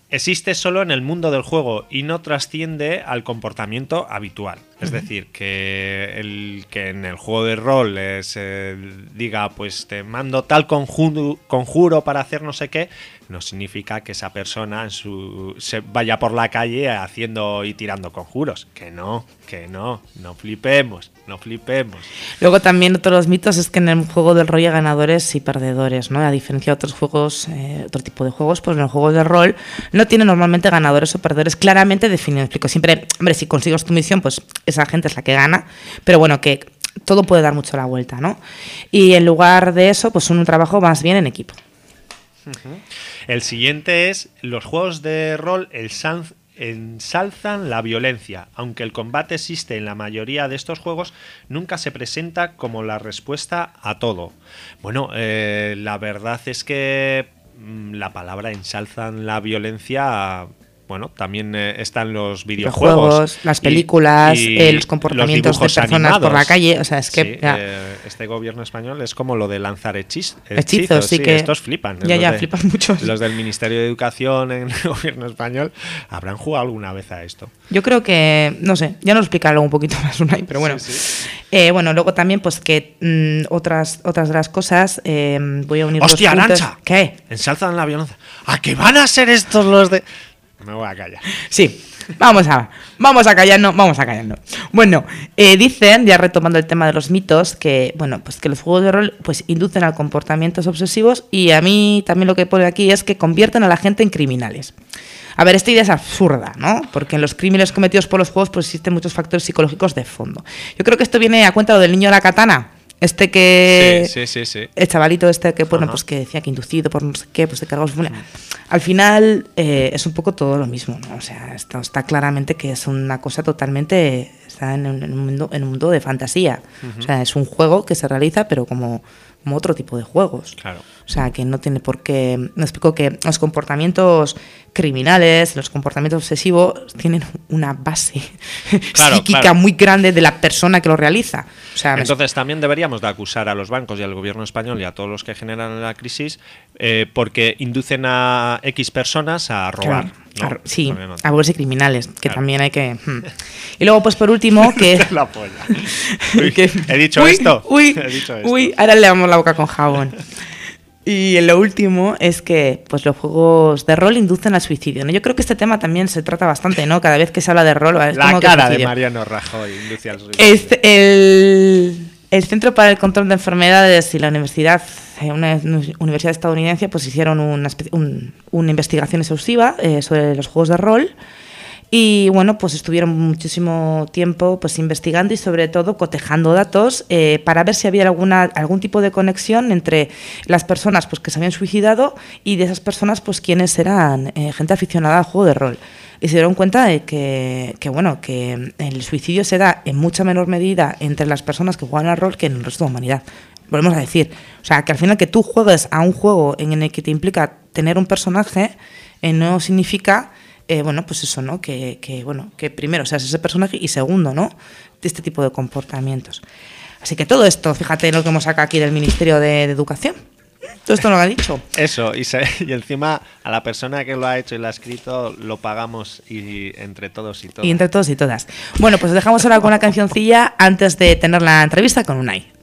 Existe solo en el mundo del juego y no trasciende al comportamiento habitual. Es decir, que el que en el juego de rol se diga, pues te mando tal conjuro, conjuro para hacer no sé qué, no significa que esa persona en su, se vaya por la calle haciendo y tirando conjuros. Que no, que no, no flipemos, no flipemos. Luego también otro de los mitos es que en el juego del rol hay ganadores y perdedores, ¿no? A diferencia de otros juegos, eh, otro tipo de juegos, pues en el juego de rol no tiene normalmente ganadores o perdedores claramente definidos. Explico, siempre, hombre, si consigues tu misión, pues esa gente es la que gana, pero bueno, que todo puede dar mucho la vuelta, ¿no? Y en lugar de eso, pues un trabajo más bien en equipo. El siguiente es los juegos de rol el ensalzan la violencia. Aunque el combate existe en la mayoría de estos juegos, nunca se presenta como la respuesta a todo. Bueno, eh, la verdad es que mm, la palabra ensalzan la violencia... Bueno, también eh, están los videojuegos. Videojuegos, las y- películas, y eh, los comportamientos de personas por la calle, o sea, es que, Sí, ya. eh, este gobierno español es como lo de lanzar hechizos. Hechizos, sí que- Estos flipan. Ya, los ya, de- flipan mucho. Los del Ministerio de Educación en el gobierno español habrán jugado alguna vez a esto. Yo creo que, no sé, ya nos explicará luego un poquito más Unai, pero bueno. Sí, sí. Eh, bueno, luego también, pues que mm, otras, otras de las cosas, eh, voy a unir los ¡Hostia, puntos. Arancha! ¿Qué? Ensalzan la violencia. ¿A qué van a ser estos los de.? Me voy a callar. Sí, vamos a, vamos a callarnos, vamos a. Bueno, eh, dicen, ya retomando el tema de los mitos, que bueno, pues que los juegos de rol pues inducen a comportamientos obsesivos y a mí también lo que pone aquí es que convierten a la gente en criminales. A ver, esta idea es absurda, ¿no? Porque en los crímenes cometidos por los juegos pues existen muchos factores psicológicos de fondo. Yo creo que esto viene a cuenta lo del niño de la katana. Este que... sí, sí, sí, sí. El chavalito este que, bueno, Ajá. pues que decía que inducido por no sé qué, pues de cargos Al final eh, es un poco todo lo mismo, ¿no? O sea, está, está claramente que es una cosa totalmente... Está en un, en un mundo, en un mundo de fantasía. O sea, es un juego que se realiza, pero como, como otro tipo de juegos. Claro. O sea, que no tiene por qué... Me explico que los comportamientos criminales, los comportamientos obsesivos, tienen una base Claro, psíquica claro. muy grande de la persona que lo realiza. O sea, me- Entonces también deberíamos de acusar a los bancos y al gobierno español y a todos los que generan la crisis eh, porque inducen a X personas a robar. Claro, sí, no- a volverse criminales, que Claro. también hay que... hmm. Y luego, pues por último, que... La polla. Uy, que- he dicho Uy, esto. Uy, He dicho esto. uy, ahora le damos la boca con jabón. Y lo último es que pues los juegos de rol inducen al suicidio. ¿no? Yo creo que este tema también se trata bastante, ¿no? Cada vez que se habla de rol, es La como que cara de. Mariano Rajoy induce al suicidio. Este- el, el Centro para el Control de Enfermedades y la universidad, una universidad estadounidense, pues hicieron una, espe- un- una investigación exhaustiva eh, sobre los juegos de rol Y bueno, pues estuvieron muchísimo tiempo pues investigando y sobre todo cotejando datos eh, para ver si había alguna, algún tipo de conexión entre las personas pues, que se habían suicidado y de esas personas pues quienes eran eh, gente aficionada al juego de rol. Y se dieron cuenta de que, que, bueno que el suicidio se da en mucha menor medida entre las personas que juegan al rol que en el resto de la humanidad. Volvemos a decir o sea que al final que tú juegues a un juego en el que te implica tener un personaje eh, no significa eh, bueno, pues eso, ¿no? Que, que, bueno, que primero seas ese personaje y segundo, ¿no? De este tipo de comportamientos. Así que todo esto, fíjate lo que hemos sacado aquí del Ministerio de, de Educación. Todo esto lo ha dicho. Eso, y, se, y, encima a la persona que lo ha hecho y lo ha escrito lo pagamos y, entre todos y todas. Y entre todos y todas. Bueno, pues dejamos ahora con una cancioncilla antes de tener la entrevista con Unai.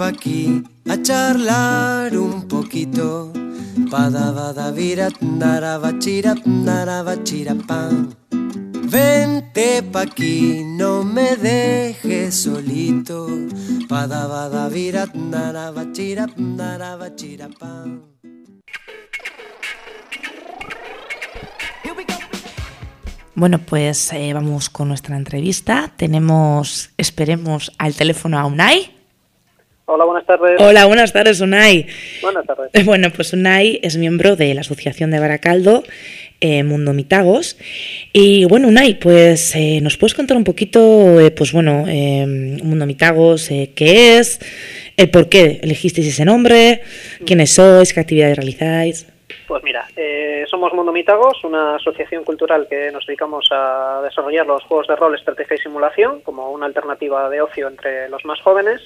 Pa' aquí a charlar un poquito. Pada bada virat narabachira narabachira pan. Vente pa' aquí, no me dejes solito. Pada bada virat narabachira narabachira pan. Bueno, pues eh, vamos con nuestra entrevista. Tenemos, esperemos, al teléfono a Unai. Hola, buenas tardes. Hola, buenas tardes, Unai. Buenas tardes. Bueno, pues Unai es miembro de la Asociación de Baracaldo, eh, Mundo Mitagos. Y bueno, Unai, pues eh, nos puedes contar un poquito, eh, pues bueno, Mundo Mitagos, qué es, el por qué elegisteis ese nombre, quiénes sois, qué actividades realizáis. Pues mira, eh, somos Mundo Mitagos, una asociación cultural que nos dedicamos a desarrollar los juegos de rol, estrategia y simulación como una alternativa de ocio entre los más jóvenes.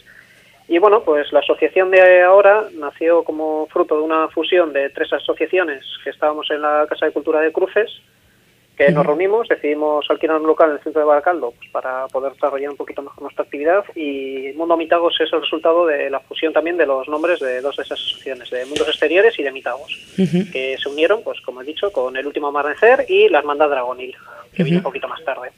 Y bueno, pues la asociación de ahora nació como fruto de una fusión de tres asociaciones que estábamos en la Casa de Cultura de Cruces, que nos reunimos, decidimos alquilar un local en el centro de Baracaldo pues, para poder desarrollar un poquito mejor nuestra actividad y Mundo Mitagos es el resultado de la fusión también de los nombres de dos de esas asociaciones, de Mundos Exteriores y de Mitagos, uh -huh. que se unieron, pues como he dicho, con El Último Amanecer y La Hermandad Dragonil, que uh -huh. vino un poquito más tarde.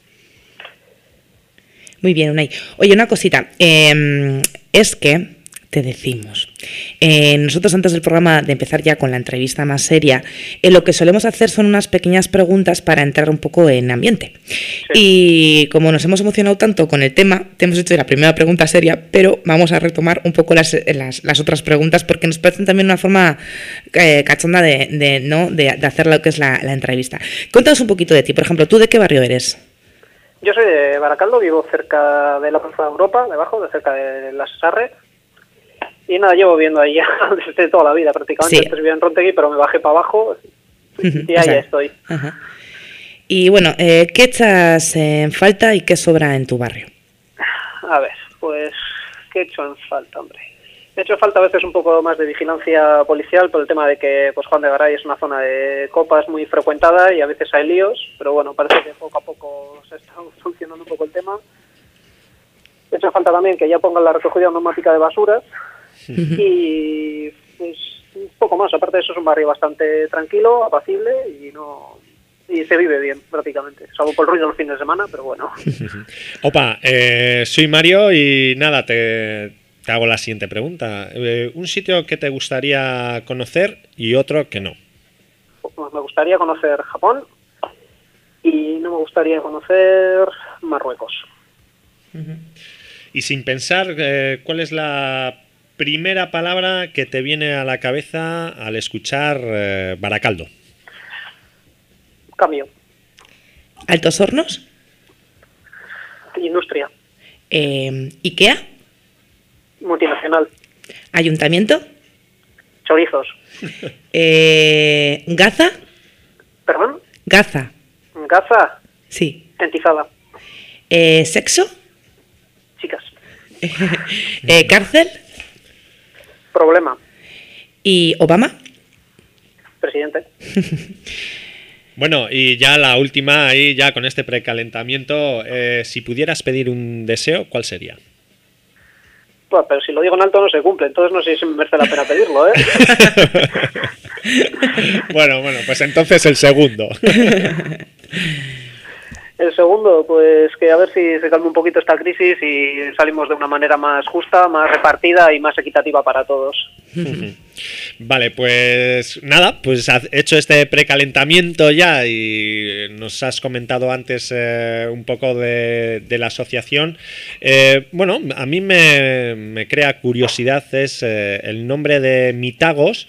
Muy bien, Unai. Oye, una cosita, eh, es que te decimos, Eh, nosotros antes del programa, de empezar ya con la entrevista más seria, eh, lo que solemos hacer son unas pequeñas preguntas para entrar un poco en ambiente. Y como nos hemos emocionado tanto con el tema, te hemos hecho la primera pregunta seria, pero vamos a retomar un poco las, las, las otras preguntas porque nos parecen también una forma eh, cachonda de, de, ¿no? de, de hacer lo que es la, la entrevista. Cuéntanos un poquito de ti. Por ejemplo, ¿tú de qué barrio eres? Yo soy de Baracaldo, vivo cerca de la Plaza de Europa, debajo, de cerca de la Sarre. Y nada, llevo viviendo ahí desde toda la vida prácticamente. Sí. Antes vivía en Rontegui, pero me bajé para abajo y ahí O sea, estoy. Ajá. Y bueno, eh, ¿qué echas en falta y qué sobra en tu barrio? A ver, pues, ¿qué he hecho en falta, hombre? He hecho falta a veces un poco más de vigilancia policial por el tema de que pues Juan de Garay es una zona de copas muy frecuentada y a veces hay líos, pero bueno, parece que poco a poco se está solucionando un poco el tema. He hecho falta también que ya pongan la recogida automática de basuras y pues un poco más. Aparte de eso es un barrio bastante tranquilo, apacible y no y se vive bien prácticamente, salvo por el ruido los fines de semana, pero bueno. Opa, eh, soy Mario y nada, te, te hago la siguiente pregunta. Eh, un sitio que te gustaría conocer y otro que no. Pues me gustaría conocer Japón y no me gustaría conocer Marruecos. Y sin pensar, eh, ¿cuál es la primera palabra que te viene a la cabeza al escuchar eh, Baracaldo? Cambio. ¿Altos hornos? Industria. Eh, ¿Ikea? Multinacional. ¿Ayuntamiento? Chorizos. Eh, ¿Gaza? ¿Perdón? ¿Gaza? Gaza. Sí. Entizada. Eh, ¿Sexo? Chicas. Eh, ¿Cárcel? Problema. ¿Y Obama? Presidente. Bueno, y ya la última, ahí ya con este precalentamiento, eh, si pudieras pedir un deseo, ¿cuál sería? Pues, pero si lo digo en alto no se cumple, entonces no sé si me merece la pena pedirlo, ¿eh? bueno, bueno, pues entonces el segundo. El segundo, pues que a ver si se calma un poquito esta crisis y salimos de una manera más justa, más repartida y más equitativa para todos. Vale, pues nada, pues has hecho este precalentamiento ya y nos has comentado antes eh, un poco de, la asociación. Eh, bueno, a mí me, crea curiosidad es eh, el nombre de Mitagos.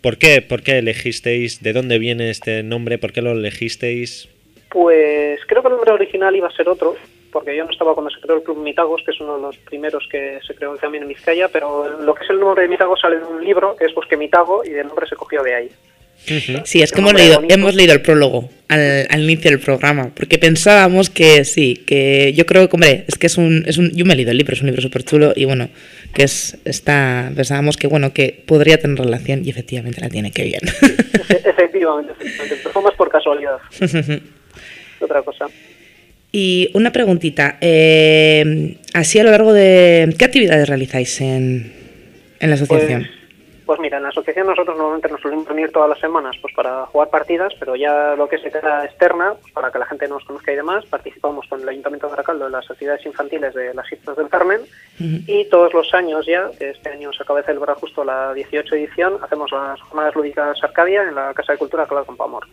¿por, qué, ¿Por qué elegisteis? ¿De dónde viene este nombre? ¿Por qué lo elegisteis? Pues creo que el nombre original iba a ser otro, porque yo no estaba cuando se creó el Club Mitagos, que es uno de los primeros que se creó también en Vizcaya, pero lo que es el nombre de Mitagos sale de un libro que es Bosque Mitago y el nombre se cogió de ahí. Sí, es que hemos leído, hemos leído el prólogo al, al inicio del programa, porque pensábamos que sí, que yo creo que, hombre, es que es un, es un yo me he leído el libro, es un libro súper chulo y bueno, que es, está, pensábamos que bueno, que podría tener relación y efectivamente la tiene, que bien. Efe- efectivamente, efectivamente, pero fue más por casualidad, otra cosa. y una preguntita, eh, así a lo largo de, ¿qué actividades realizáis en, en la asociación? Pues mira, en la asociación nosotros normalmente nos solemos reunir todas las semanas pues para jugar partidas, pero ya lo que se queda externa, pues para que la gente nos conozca y demás, participamos con el Ayuntamiento de Baracaldo en las actividades infantiles de las Islas del Carmen y todos los años ya, que este año se acaba de celebrar justo la 18 edición, hacemos las jornadas lúdicas Arcadia en la Casa de Cultura Clara Amor.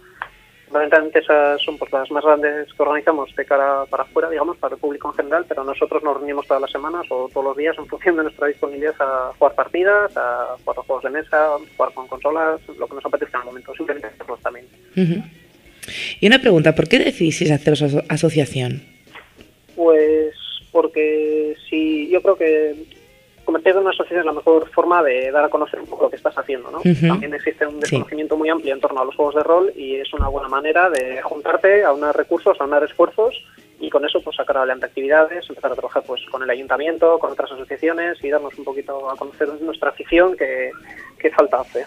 Fundamentalmente esas son pues, las más grandes que organizamos de cara para afuera, digamos, para el público en general, pero nosotros nos reunimos todas las semanas o todos los días en función de nuestra disponibilidad a jugar partidas, a jugar a juegos de mesa, jugar con consolas, lo que nos apetezca en el momento, simplemente hacerlos también. Y una pregunta, ¿por qué decidisteis hacer aso- asociación? Pues porque si yo creo que convertirte en una asociación es la mejor forma de dar a conocer un poco lo que estás haciendo, ¿no? También existe un Sí. desconocimiento muy amplio en torno a los juegos de rol y es una buena manera de juntarte, aunar recursos, aunar esfuerzos y con eso pues sacar adelante actividades, empezar a trabajar pues con el ayuntamiento, con otras asociaciones y darnos un poquito a conocer nuestra afición que, que falta hace.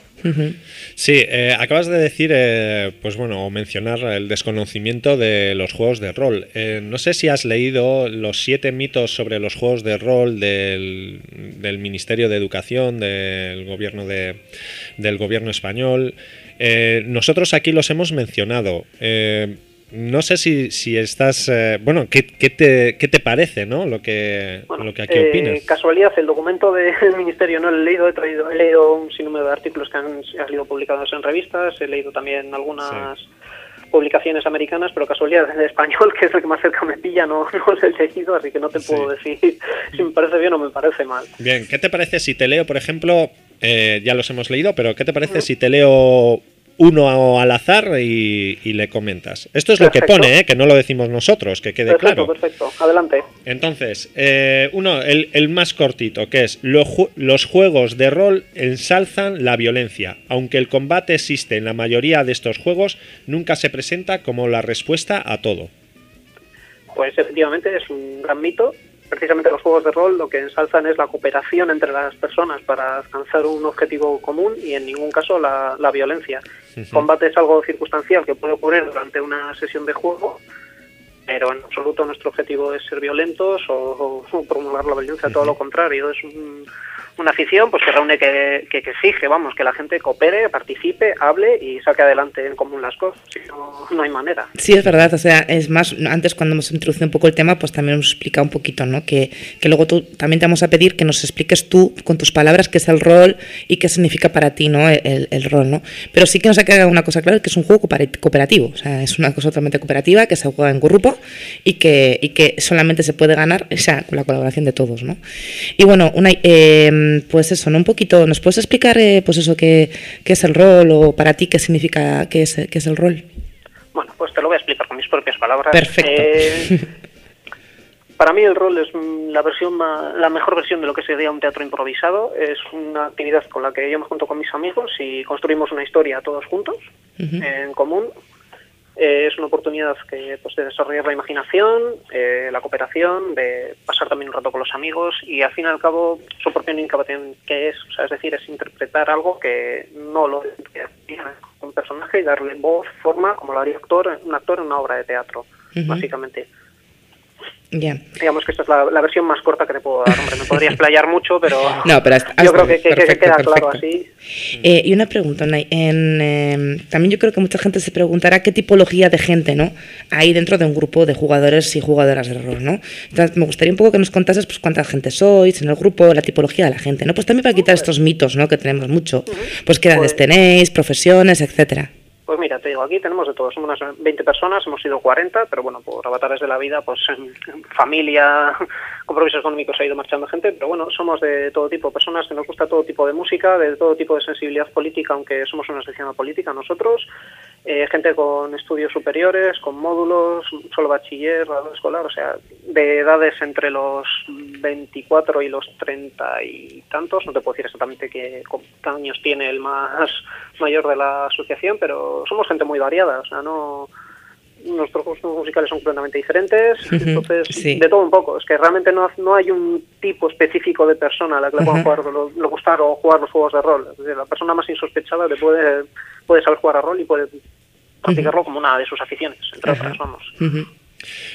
Sí, eh, acabas de decir, eh, pues bueno, o mencionar el desconocimiento de los juegos de rol. Eh, no sé si has leído los siete mitos sobre los juegos de rol del, del Ministerio de Educación, del gobierno de, del gobierno español. Eh, nosotros aquí los hemos mencionado. Eh, no sé si, si estás, eh, bueno, ¿qué, qué, te, ¿qué te parece, no? Lo que, lo que aquí Eh, opinas. casualidad, el documento del Ministerio no lo he leído, he, traído, he leído un sinnúmero de artículos que han, sido publicados en revistas, he leído también algunas publicaciones americanas, pero casualidad en español, que es el que más cerca me pilla, no, no lo he leído, así que no te puedo decir si me parece bien o me parece mal. Bien, ¿qué te parece si te leo, por ejemplo, eh, ya los hemos leído, pero ¿qué te parece si te leo uno al azar y, y le comentas? Esto es lo que pone, ¿eh? que no lo decimos nosotros, que quede Perfecto, claro. perfecto. Adelante. Entonces, eh, uno, el, el más cortito, que es "Lo ju- los juegos de rol ensalzan la violencia. Aunque el combate existe en la mayoría de estos juegos, nunca se presenta como la respuesta a todo. Pues efectivamente es un gran mito. Precisamente los juegos de rol lo que ensalzan es la cooperación entre las personas para alcanzar un objetivo común y en ningún caso la, la violencia. Combate es algo circunstancial que puede ocurrir durante una sesión de juego, pero en absoluto nuestro objetivo es ser violentos o, o promulgar la violencia, todo lo contrario. Es un- una afición pues que reúne, que, que, exige, vamos, que la gente coopere, participe, hable y saque adelante en común las cosas. Si no, hay manera. Sí, es verdad, o es más, antes cuando hemos introducido un poco el tema, pues también hemos explicado un poquito, ¿no? Que, que luego tú también te vamos a pedir que nos expliques tú con tus palabras qué es el rol y qué significa para ti, ¿no? El, el rol, ¿no? Pero sí que nos ha quedado una cosa clara, que es un juego coopera- cooperativo, o sea, es una cosa totalmente cooperativa que se juega en grupo y que, y que solamente se puede ganar, o sea, con la colaboración de todos, ¿no? Y bueno, una, eh, pues eso, ¿no? Un poquito, ¿nos puedes explicar, eh, pues eso, qué, qué es el rol o para ti qué significa, qué es, qué es el rol? Bueno, pues te lo voy a explicar con mis propias palabras. Perfecto. Eh, para mí el rol es la versión ma- la mejor versión de lo que sería un teatro improvisado. Es una actividad con la que yo me junto con mis amigos y construimos una historia todos juntos en común. Eh, es una oportunidad que, pues, de desarrollar la imaginación, eh, la cooperación, de pasar también un rato con los amigos y al fin y al cabo su propia interpretación que es, o sea, es decir, es interpretar algo que no lo un personaje y darle voz, forma, como lo haría actor, un actor en una obra de teatro, básicamente. Digamos que esta es la, la versión más corta que te puedo dar. Hombre, me podría explayar mucho, pero No, pero hasta- yo creo que, que- que perfecto, queda claro así. Eh, y una pregunta, Nay, en, eh, también yo creo que mucha gente se preguntará qué tipología de gente ¿no? hay dentro de un grupo de jugadores y jugadoras de rol. ¿no? Entonces, me gustaría un poco que nos contases pues, cuánta gente sois en el grupo, la tipología de la gente. ¿no? Pues también para quitar estos mitos ¿no? que tenemos mucho. Pues qué edades tenéis, profesiones, etcétera. Pues mira, te digo, aquí tenemos de todo. Somos unas 20 personas, hemos sido 40, pero bueno, por avatares de la vida, pues familia, compromisos económicos ha ido marchando gente, pero bueno, somos de todo tipo, personas que nos gusta todo tipo de música, de todo tipo de sensibilidad política, aunque somos una sección política nosotros, eh, gente con estudios superiores, con módulos, solo bachiller, grado escolar, o sea, de edades entre los 24 y los 30 y tantos, no te puedo decir exactamente qué años tiene el más mayor de la asociación, pero somos gente muy variada, o sea, no nuestros gustos musicales son completamente diferentes, entonces sí. de todo un poco, es que realmente no, no hay un tipo específico de persona a la que le puedan jugar, lo, lo gustar o jugar los juegos de rol, es decir, la persona más insospechada te puede, puede saber jugar a rol y puede practicarlo como una de sus aficiones, entre otras, vamos.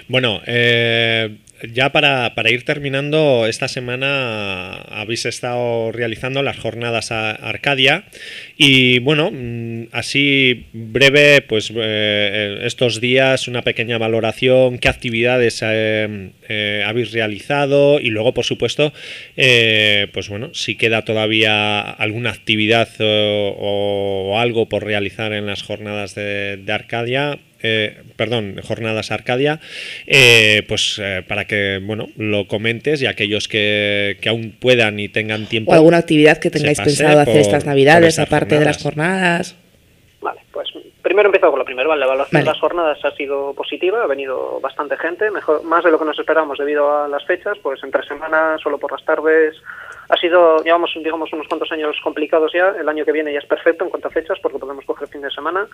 Bueno, eh, ya para, para ir terminando, esta semana habéis estado realizando las jornadas a Arcadia y bueno, mm, así breve, pues eh, estos días una pequeña valoración, qué actividades eh, eh, habéis realizado y luego, por supuesto, eh, pues bueno, si queda todavía alguna actividad o, algo por realizar en las jornadas de Arcadia, eh, perdón, jornadas Arcadia, eh, pues eh, para que bueno lo comentes y aquellos que, que aún puedan y tengan tiempo. O alguna actividad que tengáis pensado hacer estas navidades, aparte de las jornadas. Vale, pues primero empiezo con lo primero. Vale, la evaluación Vale. de las jornadas ha sido positiva, ha venido bastante gente, mejor, más de lo que nos esperábamos debido a las fechas, pues entre semanas, solo por las tardes. Ha sido, llevamos digamos unos cuantos años complicados ya, el año que viene ya es perfecto en cuanto a fechas porque podemos coger fin de semana.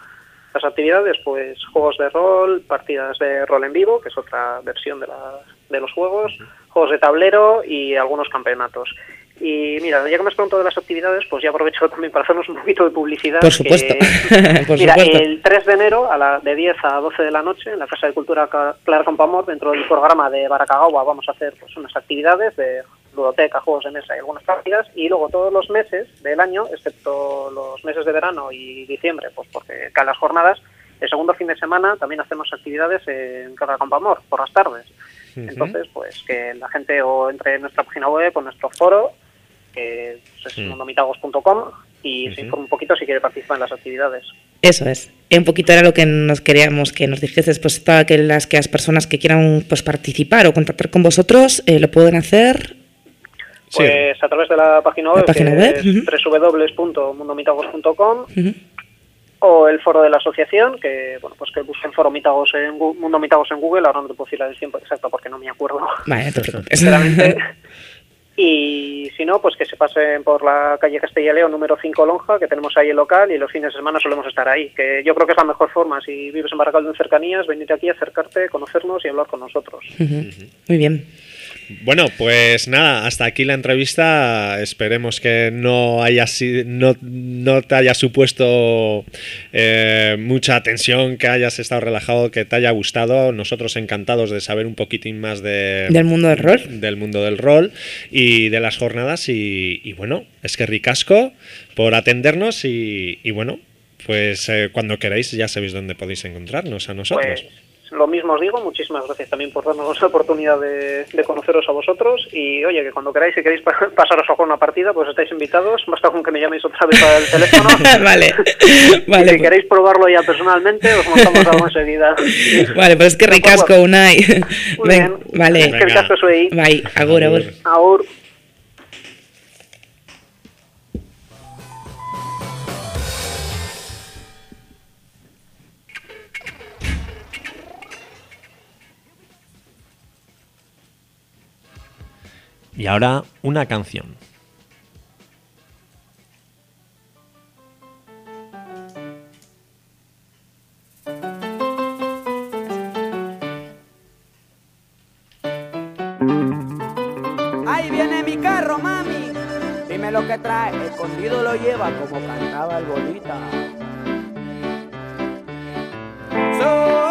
Las actividades, pues juegos de rol, partidas de rol en vivo, que es otra versión de, la- de los juegos, juegos de tablero y algunos campeonatos. Y mira, ya que me has preguntado de las actividades, pues ya aprovecho también para hacernos un poquito de publicidad. Por supuesto. que- Por mira, supuesto. el 3 de enero a la, de 10 a 12 de la noche en la Casa de Cultura Clara Compamor, dentro del programa de Baracagawa, vamos a hacer pues, unas actividades de ludoteca, juegos de mesa y algunas partidas. Y luego todos los meses del año, excepto los meses de verano y diciembre, pues porque caen las jornadas, El segundo fin de semana también hacemos actividades en Carga Amor por las tardes. Entonces, pues que la gente o entre en nuestra página web o en nuestro foro, que es Mm. mundomitagos.com, y se informa un poquito si quiere participar en las actividades. Eso es. Un poquito era lo que nos queríamos que nos dijeses, pues todas que las, que las personas que quieran pues participar o contactar con vosotros eh, lo pueden hacer. Pues a través de la página web, página que web, es ujú. www.mundomitagos.com Ujú. o el foro de la asociación, que bueno pues que busquen foro Mitagos en Mundo Mitagos en Google, ahora no te puedo decir la del tiempo exacto porque no me acuerdo. Vale, no te preocupes. Sinceramente. Y si no, pues que se pasen por la calle Castilla y León número 5 Lonja, que tenemos ahí el local y los fines de semana solemos estar ahí. Que yo creo que es la mejor forma, si vives en Baracaldo en cercanías, venir aquí, acercarte, conocernos y hablar con nosotros. Muy bien. Bueno, pues nada, hasta aquí la entrevista. Esperemos que no haya no, no te haya supuesto eh, mucha tensión, que hayas estado relajado, que te haya gustado. Nosotros encantados de saber un poquitín más de, Del mundo del rol. del mundo del rol y de las jornadas. Y, y bueno, es que ricasco por atendernos y, y bueno, pues eh, cuando queráis ya sabéis dónde podéis encontrarnos a nosotros. Pues lo mismo os digo, muchísimas gracias también por darnos la oportunidad de, de conoceros a vosotros y oye, que cuando queráis, si queréis pa- pasaros a jugar una partida, pues estáis invitados, basta con que me llaméis otra vez al teléfono. vale. y Vale, si pues- queréis probarlo ya personalmente, os montamos algo enseguida. Vale, pues es que ricasco, Unai. Muy Ven, bien. Vale. Es que el caso zuei. Bye, agur, agur. Agur. Y ahora una canción. Ahí viene mi carro, mami. Dime lo que trae. Escondido lo lleva como cantaba el bolita. Sonajero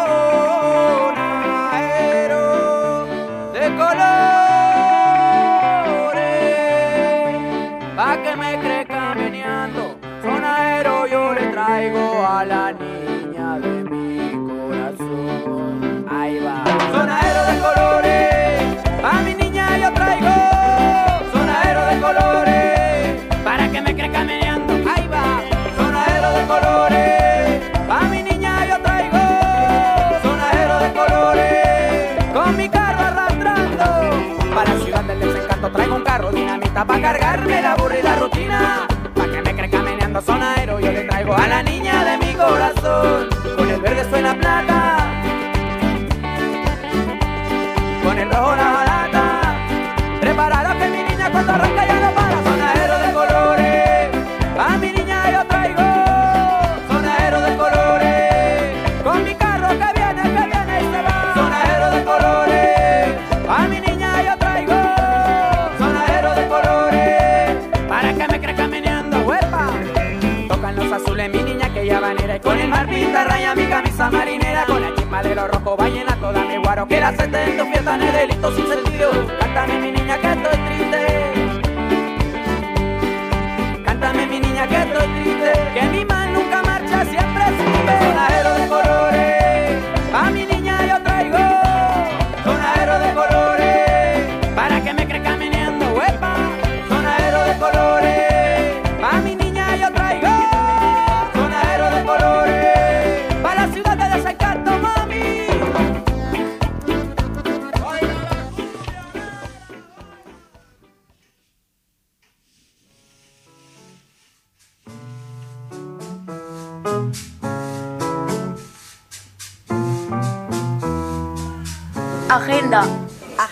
Mi niña que ya vanera y con el mar pinta raya mi camisa marinera. Con la chisma de los rojos ballena toda mi guaro que la sete en tu fiesta no es delito sin sentido. Cántame mi niña que estoy triste. Cántame mi niña que estoy triste. Que mi mal nunca marcha siempre sube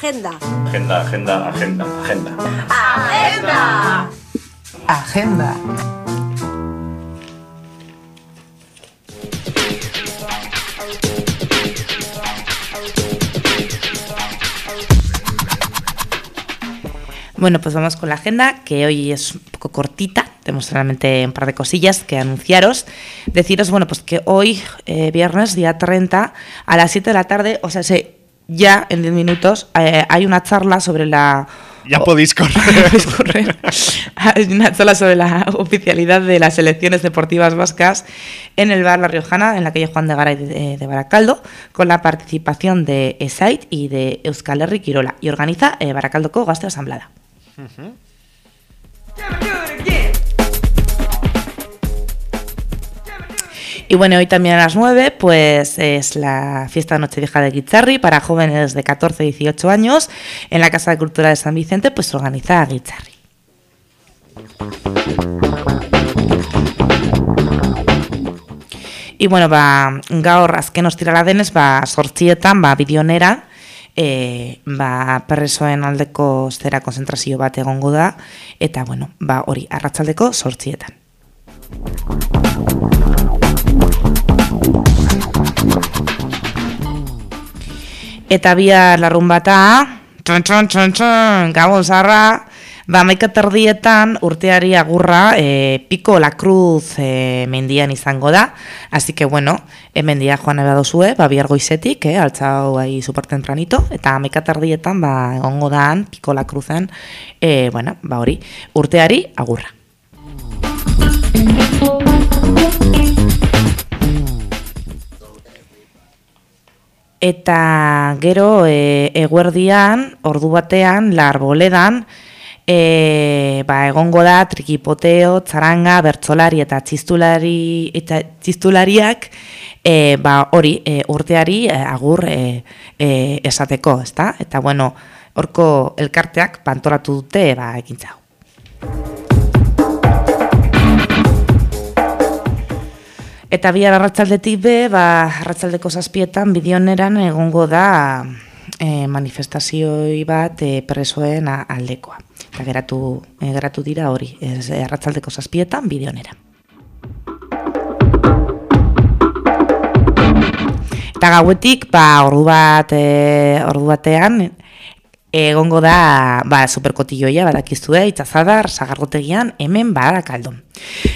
Agenda. Agenda, agenda, agenda, agenda. Agenda. Agenda. Bueno, pues vamos con la agenda, que hoy es un poco cortita. Tenemos solamente un par de cosillas que anunciaros. Deciros, bueno, pues que hoy, eh, viernes, día 30, a las 7 de la tarde, o sea, se- ya en 10 minutos, eh, hay una charla sobre la Ya podéis correr. Hay una charla sobre la oficialidad de las selecciones deportivas vascas en el bar La Riojana, en la calle Juan de Garay de, de Baracaldo, con la participación de ESAIT y de Euskal Herri Quirola. Y organiza eh, Baracaldoko Gazte Asamblada. Y bueno, hoy también a las 9, pues es la fiesta de Nochevieja de Guitzarri para jóvenes de 14 y 18 años. En la Casa de Cultura de San Vicente, pues organiza Guitzarri. Y bueno, ba, gaur azken ostirala denez, ba, sortzietan, ba, bidionera, e, ba, perresoen aldeko zera konzentrazio bat egongo da, eta bueno, ba, hori, arratzaldeko sortzietan. Eta bihar larrun bata, txon txon txon txon, gabon zarra, ba terdietan urteari agurra e, Piko La Cruz e, mendian izango da, así que bueno, e, mendia joan eba dozue, ba bihar goizetik, eh, altzau bai super tempranito, eta maika terdietan ba egongo daan Piko La Cruzen, e, bueno, ba hori, urteari agurra. Eta gero e, eguerdian, ordu batean, la arboledan, e, ba, egongo da trikipoteo, txaranga, bertsolari eta txistulari eta txistulariak e, ba, hori e, urteari e, agur e, e, esateko, ezta? Eta bueno, horko elkarteak pantolatu dute ba, ekintza hau. Eta bihar arratsaldetik be, ba, arratsaldeko zazpietan bidioneran egongo da e, manifestazioi bat e, presoen aldekoa. Eta geratu, e, geratu dira hori, ez, arratsaldeko zazpietan bidionera. Eta gauetik, ba, ordu bat, e, ordu batean, egongo da, ba, superkotilloia, badakizue, itzazadar, sagargotegian, hemen barakaldon.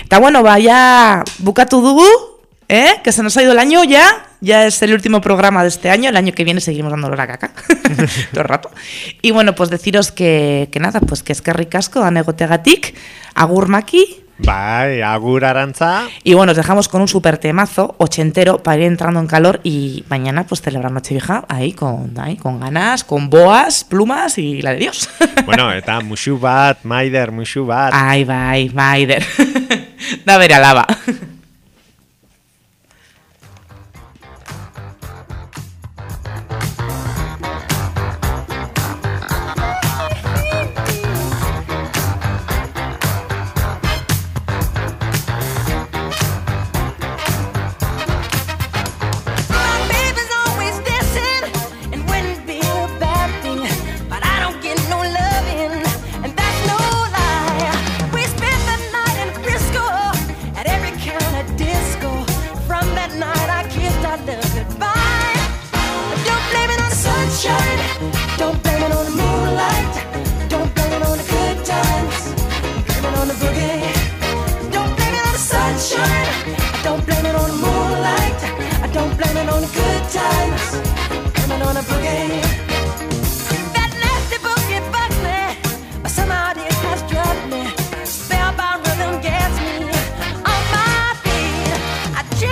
Eta bueno, ba, ya bukatu dugu, ¿eh? Que se nos ha ido el año ya. Ya es el último programa de este año. El año que viene seguimos dándole la caca. Todo el rato. Y bueno, pues deciros que, que nada, pues que es que ricasco, anegotegatik, agur maki. Bai, agur arantza. Y bueno, os dejamos con un super temazo ochentero para ir entrando en calor y mañana pues celebrar Nochevieja ahí con, ahí con ganas, con boas, plumas y la de Dios. Bueno, eta musu bat, maider, musu bat. Ai, bai, maider. da bere alaba.